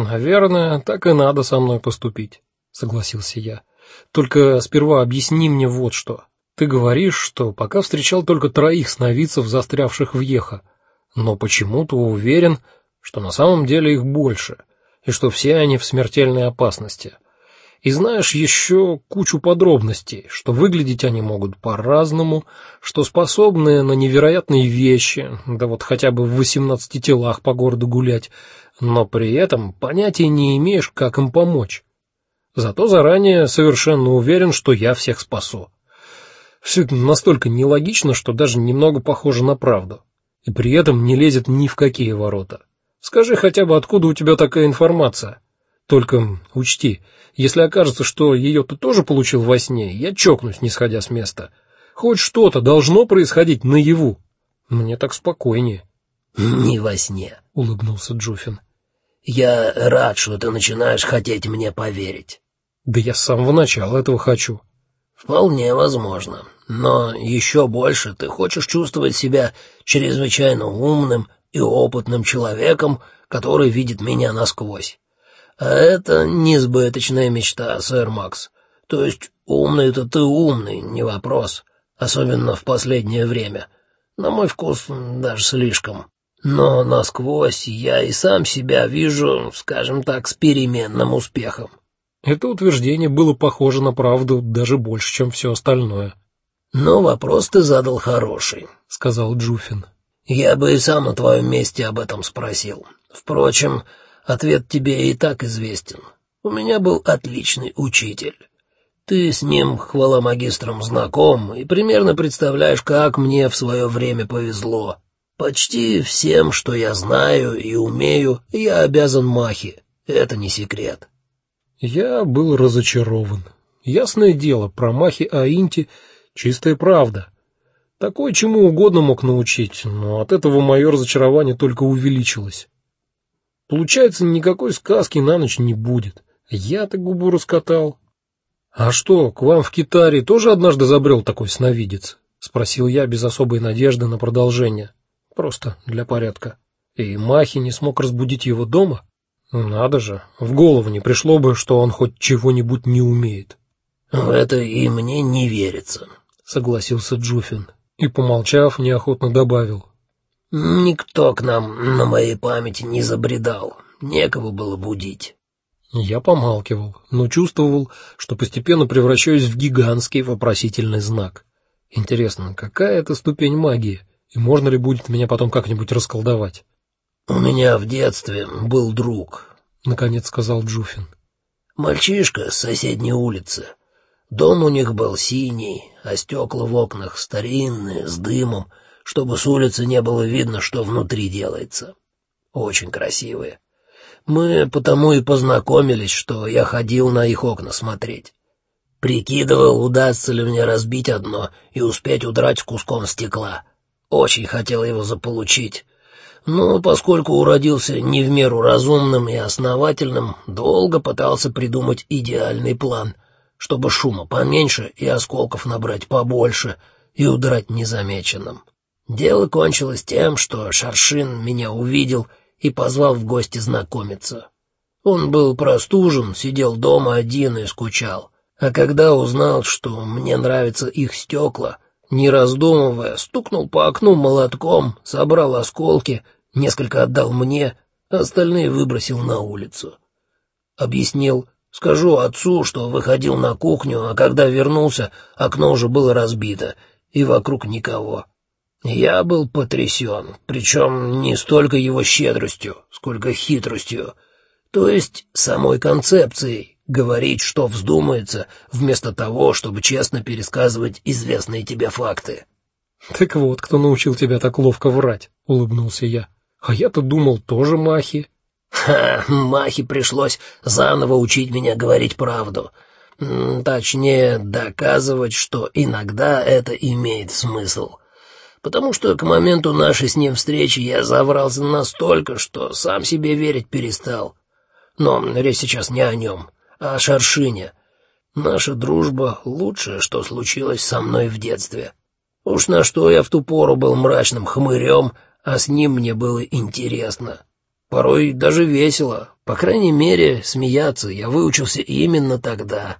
Наверное, так и надо со мной поступить, согласился я. Только сперва объясни мне вот что. Ты говоришь, что пока встречал только троих сновидцев, застрявших в Ехо, но почему-то уверен, что на самом деле их больше, и что все они в смертельной опасности. И знаешь еще кучу подробностей, что выглядеть они могут по-разному, что способны на невероятные вещи, да вот хотя бы в восемнадцати телах по городу гулять, но при этом понятия не имеешь, как им помочь. Зато заранее совершенно уверен, что я всех спасу. Все это настолько нелогично, что даже немного похоже на правду. И при этом не лезет ни в какие ворота. Скажи хотя бы, откуда у тебя такая информация? Только учти, если окажется, что ее ты тоже получил во сне, я чокнусь, не сходя с места. Хоть что-то должно происходить наяву. Мне так спокойнее. Не во сне, улыбнулся Джуфин. Я рад, что ты начинаешь хотеть мне поверить. Да я с самого начала этого хочу. Вполне возможно, но еще больше ты хочешь чувствовать себя чрезвычайно умным и опытным человеком, который видит меня насквозь. А это несбыточная мечта, сэр Макс. То есть умный-то ты умный, не вопрос, особенно в последнее время. На мой вкус даже слишком. Но насквозь я и сам себя вижу, скажем так, с переменным успехом. Это утверждение было похоже на правду даже больше, чем все остальное. Но вопрос ты задал хороший, сказал Джуфин. Я бы и сам на твоем месте об этом спросил. Впрочем, ответ тебе и так известен. У меня был отличный учитель. Ты с ним, хвала магистрам, знаком и примерно представляешь, как мне в свое время повезло. Почти всем, что я знаю и умею, я обязан Махе. Это не секрет. Я был разочарован. Ясное дело, про Махи Аинти чистая правда. Такой чему угодно мог научить, но от этого мое разочарование только увеличилось. Получается, никакой сказки на ночь не будет. Я-то губу раскатал. А что, к вам в Китаре тоже однажды забрел такой сновидец? спросил я без особой надежды на продолжение. Просто для порядка. И Махи не смог разбудить его дома? Надо же, в голову не пришло бы, что он хоть чего-нибудь не умеет. В это и мне не верится, согласился Джуфин и, помолчав, неохотно добавил: Никто к нам на моей памяти не забредал, некого было будить. Я помалкивал, но чувствовал, что постепенно превращаюсь в гигантский вопросительный знак. Интересно, какая это ступень магии, и можно ли будет меня потом как-нибудь расколдовать? У меня в детстве был друг, наконец сказал Джуфин. Мальчишка с соседней улицы. Дом у них был синий, а стекла в окнах старинные, с дымом, чтобы с улицы не было видно, что внутри делается. Очень красивые. Мы потому и познакомились, что я ходил на их окна смотреть. Прикидывал, удастся ли мне разбить одно и успеть удрать с куском стекла. Очень хотел его заполучить, но поскольку уродился не в меру разумным и основательным, долго пытался придумать идеальный план, чтобы шума поменьше и осколков набрать побольше и удрать незамеченным. Дело кончилось тем, что Шаршин меня увидел и позвал в гости знакомиться. Он был простужен, сидел дома один и скучал. А когда узнал, что мне нравятся их стекла, не раздумывая, стукнул по окну молотком, собрал осколки, несколько отдал мне, а остальные выбросил на улицу. Объяснил, скажу отцу, что выходил на кухню, а когда вернулся, окно уже было разбито, и вокруг никого. Я был потрясен, причем не столько его щедростью, сколько хитростью, то есть самой концепцией, говорить, что вздумается, вместо того, чтобы честно пересказывать известные тебе факты. Так вот, кто научил тебя так ловко врать, улыбнулся я. А я-то думал, тоже Махи. Ха, Махи пришлось заново учить меня говорить правду. Точнее, доказывать, что иногда это имеет смысл. Потому что к моменту нашей с ним встречи я заврался настолько, что сам себе верить перестал. Но речь сейчас не о нем о Шаршине. Наша дружба — лучшее, что случилось со мной в детстве. Уж на что я в ту пору был мрачным хмырем, а с ним мне было интересно. Порой даже весело. По крайней мере, смеяться я выучился именно тогда.